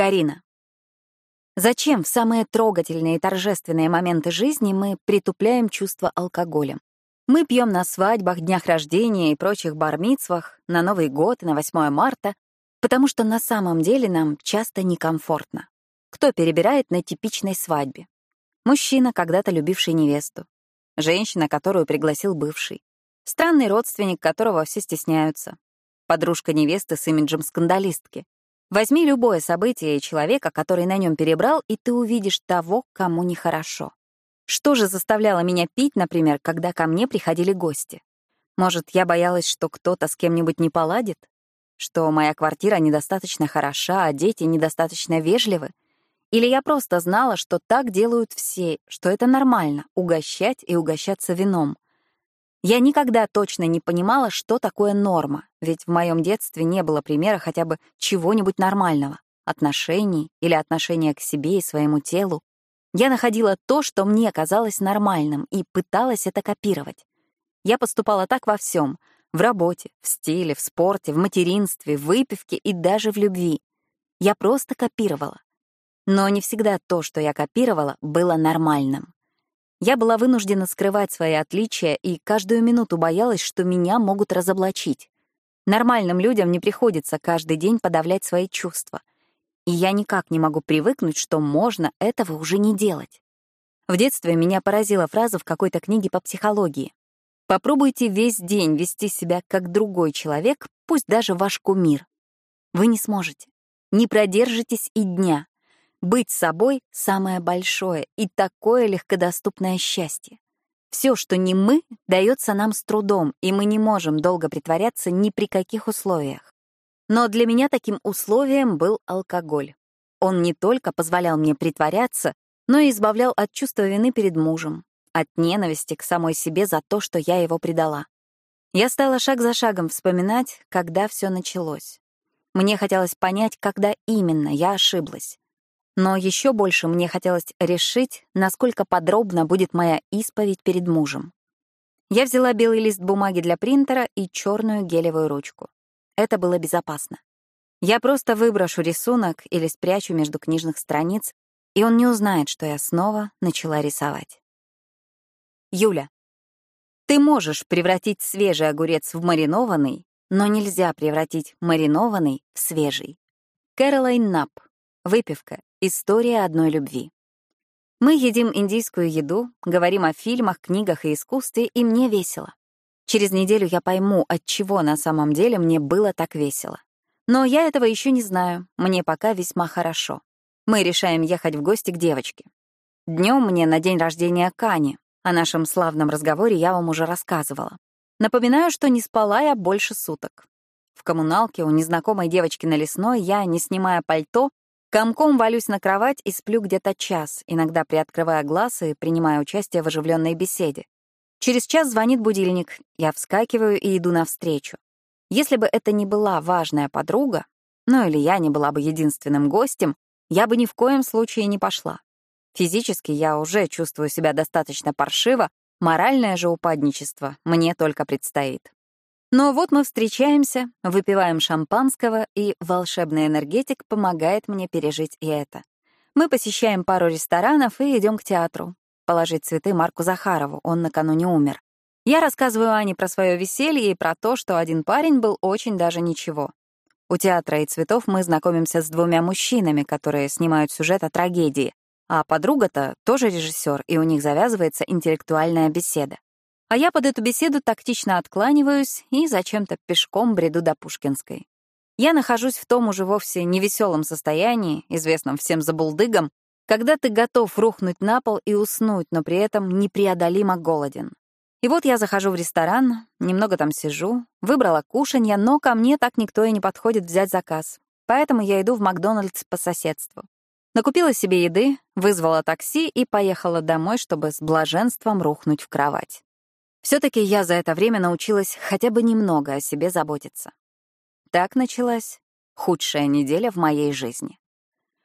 Карина. Зачем в самые трогательные и торжественные моменты жизни мы притупляем чувство алкоголем? Мы пьем на свадьбах, днях рождения и прочих бармицвах, на Новый год и на 8 марта, потому что на самом деле нам часто некомфортно. Кто перебирает на типичной свадьбе? Мужчина, когда-то любивший невесту. Женщина, которую пригласил бывший. Странный родственник, которого все стесняются. Подружка невесты с имиджем скандалистки. Возьми любое событие человека, который на нем перебрал, и ты увидишь того, кому нехорошо. Что же заставляло меня пить, например, когда ко мне приходили гости? Может, я боялась, что кто-то с кем-нибудь не поладит? Что моя квартира недостаточно хороша, а дети недостаточно вежливы? Или я просто знала, что так делают все, что это нормально — угощать и угощаться вином — я никогда точно не понимала, что такое норма, ведь в моем детстве не было примера хотя бы чего-нибудь нормального — отношений или отношения к себе и своему телу. Я находила то, что мне казалось нормальным, и пыталась это копировать. Я поступала так во всем — в работе, в стиле, в спорте, в материнстве, в выпивке и даже в любви. Я просто копировала. Но не всегда то, что я копировала, было нормальным. Я была вынуждена скрывать свои отличия и каждую минуту боялась, что меня могут разоблачить. Нормальным людям не приходится каждый день подавлять свои чувства. И я никак не могу привыкнуть, что можно этого уже не делать. В детстве меня поразила фраза в какой-то книге по психологии. Попробуйте весь день вести себя как другой человек, пусть даже ваш кумир. Вы не сможете. Не продержитесь и дня. Быть собой — самое большое и такое легкодоступное счастье. Все, что не мы, дается нам с трудом, и мы не можем долго притворяться ни при каких условиях. Но для меня таким условием был алкоголь. Он не только позволял мне притворяться, но и избавлял от чувства вины перед мужем, от ненависти к самой себе за то, что я его предала. Я стала шаг за шагом вспоминать, когда все началось. Мне хотелось понять, когда именно я ошиблась. Но еще больше мне хотелось решить, насколько подробно будет моя исповедь перед мужем. Я взяла белый лист бумаги для принтера и черную гелевую ручку. Это было безопасно. Я просто выброшу рисунок или спрячу между книжных страниц, и он не узнает, что я снова начала рисовать. Юля. Ты можешь превратить свежий огурец в маринованный, но нельзя превратить маринованный в свежий. Кэролайн Напп. Выпивка. История одной любви. Мы едим индийскую еду, говорим о фильмах, книгах и искусстве, и мне весело. Через неделю я пойму, от чего на самом деле мне было так весело. Но я этого еще не знаю, мне пока весьма хорошо. Мы решаем ехать в гости к девочке. Днем мне на день рождения Кани. О нашем славном разговоре я вам уже рассказывала. Напоминаю, что не спала я больше суток. В коммуналке у незнакомой девочки на лесной я, не снимая пальто, Комком валюсь на кровать и сплю где-то час, иногда приоткрывая глаз и принимая участие в оживленной беседе. Через час звонит будильник, я вскакиваю и иду навстречу. Если бы это не была важная подруга, ну или я не была бы единственным гостем, я бы ни в коем случае не пошла. Физически я уже чувствую себя достаточно паршиво, моральное же упадничество мне только предстоит. Но вот мы встречаемся, выпиваем шампанского, и волшебный энергетик помогает мне пережить и это. Мы посещаем пару ресторанов и идем к театру. Положить цветы Марку Захарову, он накануне умер. Я рассказываю Ане про свое веселье и про то, что один парень был очень даже ничего. У театра и цветов мы знакомимся с двумя мужчинами, которые снимают сюжет о трагедии, а подруга-то тоже режиссер, и у них завязывается интеллектуальная беседа. А я под эту беседу тактично откланиваюсь и зачем-то пешком бреду до Пушкинской. Я нахожусь в том уже вовсе невеселом состоянии, известном всем забулдыгам, когда ты готов рухнуть на пол и уснуть, но при этом непреодолимо голоден. И вот я захожу в ресторан, немного там сижу, выбрала кушанье, но ко мне так никто и не подходит взять заказ. Поэтому я иду в Макдональдс по соседству. Накупила себе еды, вызвала такси и поехала домой, чтобы с блаженством рухнуть в кровать. Все-таки я за это время научилась хотя бы немного о себе заботиться. Так началась худшая неделя в моей жизни.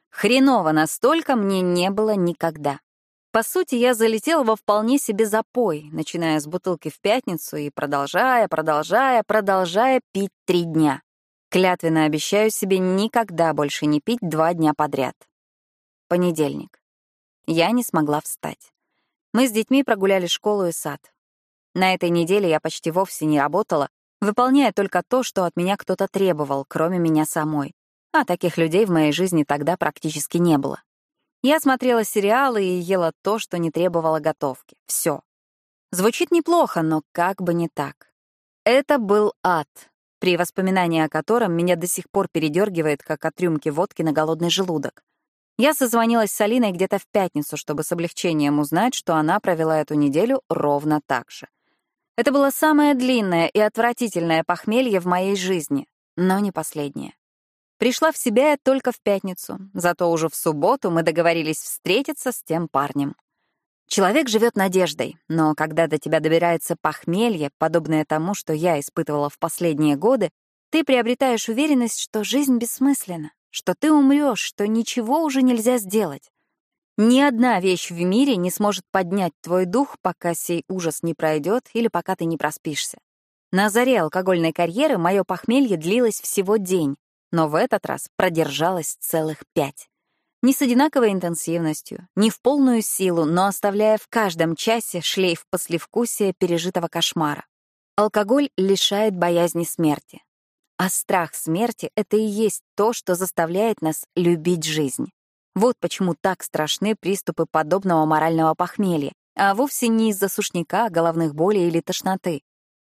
Хреново настолько мне не было никогда. По сути, я залетела во вполне себе запой, начиная с бутылки в пятницу и продолжая, продолжая, продолжая пить три дня. Клятвенно обещаю себе никогда больше не пить два дня подряд. Понедельник. Я не смогла встать. Мы с детьми прогуляли школу и сад. На этой неделе я почти вовсе не работала, выполняя только то, что от меня кто-то требовал, кроме меня самой. А таких людей в моей жизни тогда практически не было. Я смотрела сериалы и ела то, что не требовало готовки. Все. Звучит неплохо, но как бы не так. Это был ад, при воспоминании о котором меня до сих пор передергивает, как от рюмки водки на голодный желудок. Я созвонилась с Алиной где-то в пятницу, чтобы с облегчением узнать, что она провела эту неделю ровно так же. Это было самое длинное и отвратительное похмелье в моей жизни, но не последнее. Пришла в себя я только в пятницу, зато уже в субботу мы договорились встретиться с тем парнем. Человек живет надеждой, но когда до тебя добирается похмелье, подобное тому, что я испытывала в последние годы, ты приобретаешь уверенность, что жизнь бессмысленна, что ты умрешь, что ничего уже нельзя сделать. Ни одна вещь в мире не сможет поднять твой дух, пока сей ужас не пройдет или пока ты не проспишься. На заре алкогольной карьеры мое похмелье длилось всего день, но в этот раз продержалось целых пять. Не с одинаковой интенсивностью, не в полную силу, но оставляя в каждом часе шлейф послевкусия пережитого кошмара. Алкоголь лишает боязни смерти. А страх смерти — это и есть то, что заставляет нас любить жизнь. Вот почему так страшны приступы подобного морального похмелья, а вовсе не из-за сушняка, головных болей или тошноты.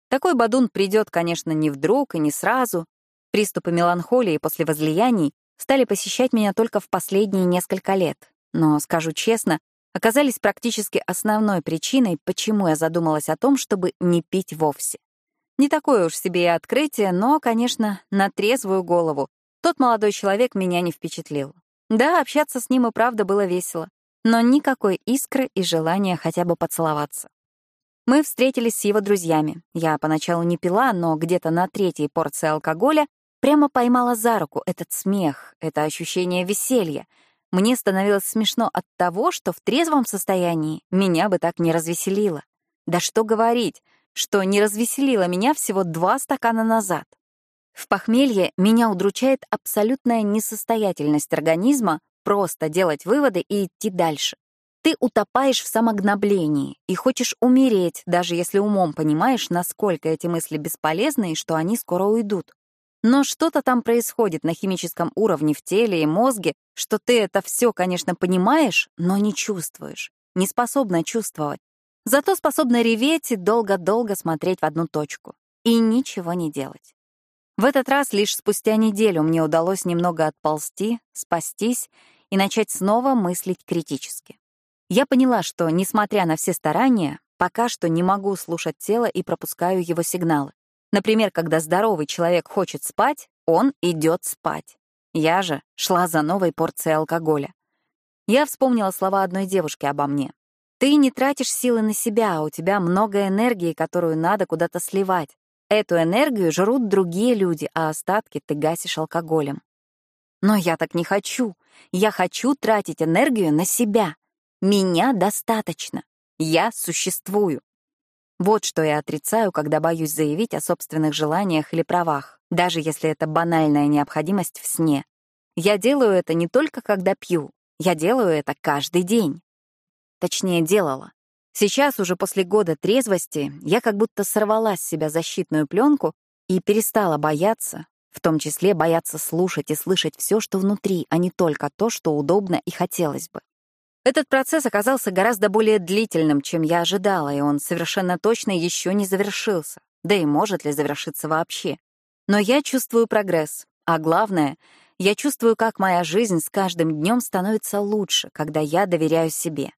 Такой бадун придет, конечно, не вдруг и не сразу. Приступы меланхолии после возлияний стали посещать меня только в последние несколько лет, но, скажу честно, оказались практически основной причиной, почему я задумалась о том, чтобы не пить вовсе. Не такое уж себе и открытие, но, конечно, на трезвую голову. Тот молодой человек меня не впечатлил. Да, общаться с ним и правда было весело, но никакой искры и желания хотя бы поцеловаться. Мы встретились с его друзьями. Я поначалу не пила, но где-то на третьей порции алкоголя Прямо поймала за руку этот смех, это ощущение веселья. Мне становилось смешно от того, что в трезвом состоянии меня бы так не развеселило. Да что говорить, что не развеселило меня всего два стакана назад. В похмелье меня удручает абсолютная несостоятельность организма просто делать выводы и идти дальше. Ты утопаешь в самогноблении и хочешь умереть, даже если умом понимаешь, насколько эти мысли бесполезны и что они скоро уйдут. Но что-то там происходит на химическом уровне в теле и мозге, что ты это все, конечно, понимаешь, но не чувствуешь, не способна чувствовать. Зато способна реветь и долго-долго смотреть в одну точку. И ничего не делать. В этот раз лишь спустя неделю мне удалось немного отползти, спастись и начать снова мыслить критически. Я поняла, что, несмотря на все старания, пока что не могу слушать тело и пропускаю его сигналы. Например, когда здоровый человек хочет спать, он идет спать. Я же шла за новой порцией алкоголя. Я вспомнила слова одной девушки обо мне. «Ты не тратишь силы на себя, а у тебя много энергии, которую надо куда-то сливать. Эту энергию жрут другие люди, а остатки ты гасишь алкоголем». Но я так не хочу. Я хочу тратить энергию на себя. Меня достаточно. Я существую. Вот что я отрицаю, когда боюсь заявить о собственных желаниях или правах, даже если это банальная необходимость в сне. Я делаю это не только когда пью, я делаю это каждый день. Точнее, делала. Сейчас, уже после года трезвости, я как будто сорвала с себя защитную пленку и перестала бояться, в том числе бояться слушать и слышать все, что внутри, а не только то, что удобно и хотелось бы. Этот процесс оказался гораздо более длительным, чем я ожидала, и он совершенно точно еще не завершился. Да и может ли завершиться вообще. Но я чувствую прогресс, а главное, я чувствую, как моя жизнь с каждым днем становится лучше, когда я доверяю себе.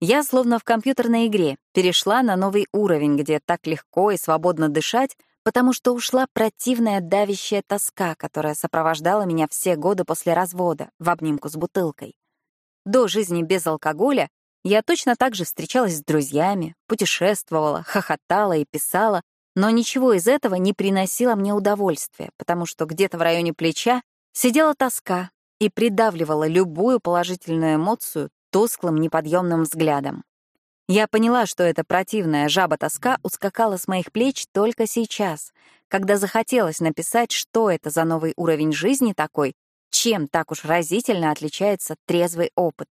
Я словно в компьютерной игре перешла на новый уровень, где так легко и свободно дышать, потому что ушла противная давящая тоска, которая сопровождала меня все годы после развода в обнимку с бутылкой. До жизни без алкоголя я точно так же встречалась с друзьями, путешествовала, хохотала и писала, но ничего из этого не приносило мне удовольствия, потому что где-то в районе плеча сидела тоска и придавливала любую положительную эмоцию тусклым неподъемным взглядом. Я поняла, что эта противная жаба-тоска ускакала с моих плеч только сейчас, когда захотелось написать, что это за новый уровень жизни такой, чем так уж разительно отличается трезвый опыт.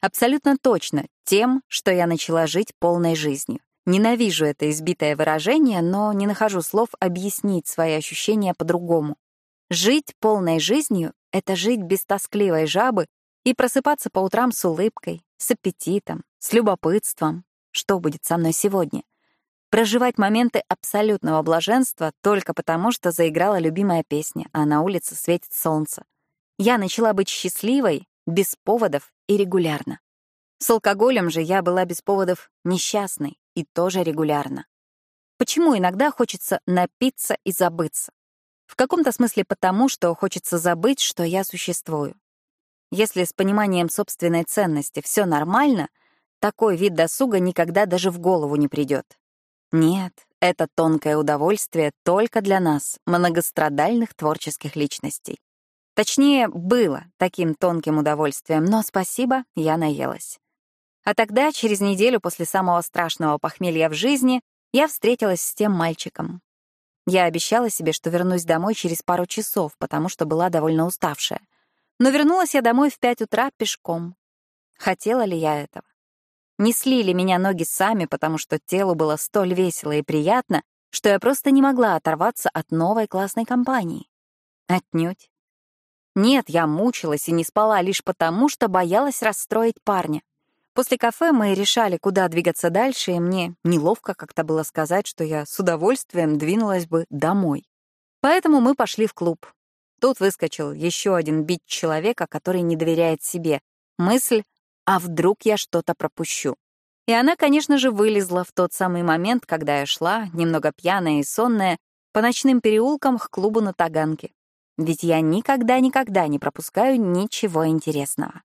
Абсолютно точно тем, что я начала жить полной жизнью. Ненавижу это избитое выражение, но не нахожу слов объяснить свои ощущения по-другому. Жить полной жизнью — это жить без тоскливой жабы и просыпаться по утрам с улыбкой, с аппетитом, с любопытством. Что будет со мной сегодня? Проживать моменты абсолютного блаженства только потому, что заиграла любимая песня, а на улице светит солнце. Я начала быть счастливой, без поводов и регулярно. С алкоголем же я была без поводов несчастной и тоже регулярно. Почему иногда хочется напиться и забыться? В каком-то смысле потому, что хочется забыть, что я существую. Если с пониманием собственной ценности все нормально, такой вид досуга никогда даже в голову не придет. Нет, это тонкое удовольствие только для нас, многострадальных творческих личностей. Точнее, было таким тонким удовольствием, но спасибо, я наелась. А тогда, через неделю после самого страшного похмелья в жизни, я встретилась с тем мальчиком. Я обещала себе, что вернусь домой через пару часов, потому что была довольно уставшая. Но вернулась я домой в пять утра пешком. Хотела ли я этого? Несли ли меня ноги сами, потому что телу было столь весело и приятно, что я просто не могла оторваться от новой классной компании? Отнюдь. Нет, я мучилась и не спала лишь потому, что боялась расстроить парня. После кафе мы решали, куда двигаться дальше, и мне неловко как-то было сказать, что я с удовольствием двинулась бы домой. Поэтому мы пошли в клуб. Тут выскочил еще один бить человека, который не доверяет себе. Мысль «а вдруг я что-то пропущу?» И она, конечно же, вылезла в тот самый момент, когда я шла, немного пьяная и сонная, по ночным переулкам к клубу на Таганке. Ведь я никогда-никогда не пропускаю ничего интересного.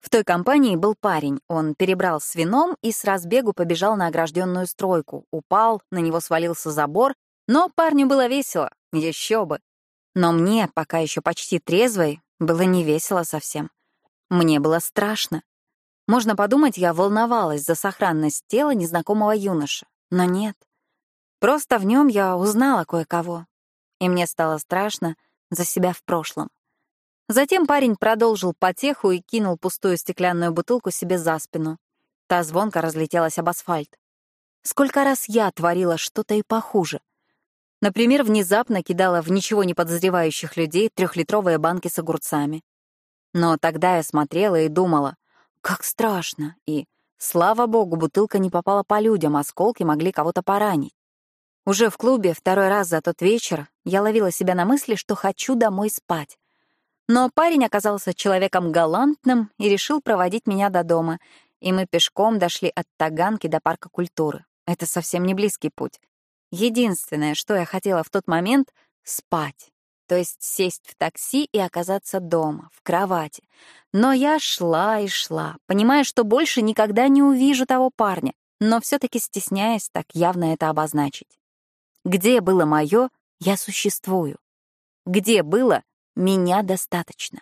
В той компании был парень. Он перебрал с вином и с разбегу побежал на огражденную стройку. Упал, на него свалился забор. Но парню было весело. Еще бы. Но мне, пока еще почти трезвой, было не весело совсем. Мне было страшно. Можно подумать, я волновалась за сохранность тела незнакомого юноши. Но нет. Просто в нем я узнала кое-кого. И мне стало страшно за себя в прошлом. Затем парень продолжил потеху и кинул пустую стеклянную бутылку себе за спину. Та звонко разлетелась об асфальт. Сколько раз я творила что-то и похуже. Например, внезапно кидала в ничего не подозревающих людей трехлитровые банки с огурцами. Но тогда я смотрела и думала, как страшно, и, слава богу, бутылка не попала по людям, осколки могли кого-то поранить. Уже в клубе второй раз за тот вечер я ловила себя на мысли, что хочу домой спать. Но парень оказался человеком галантным и решил проводить меня до дома, и мы пешком дошли от Таганки до парка культуры. Это совсем не близкий путь. Единственное, что я хотела в тот момент — спать. То есть сесть в такси и оказаться дома, в кровати. Но я шла и шла, понимая, что больше никогда не увижу того парня, но все таки стесняясь так явно это обозначить. Где было мое «я существую»? Где было меня достаточно.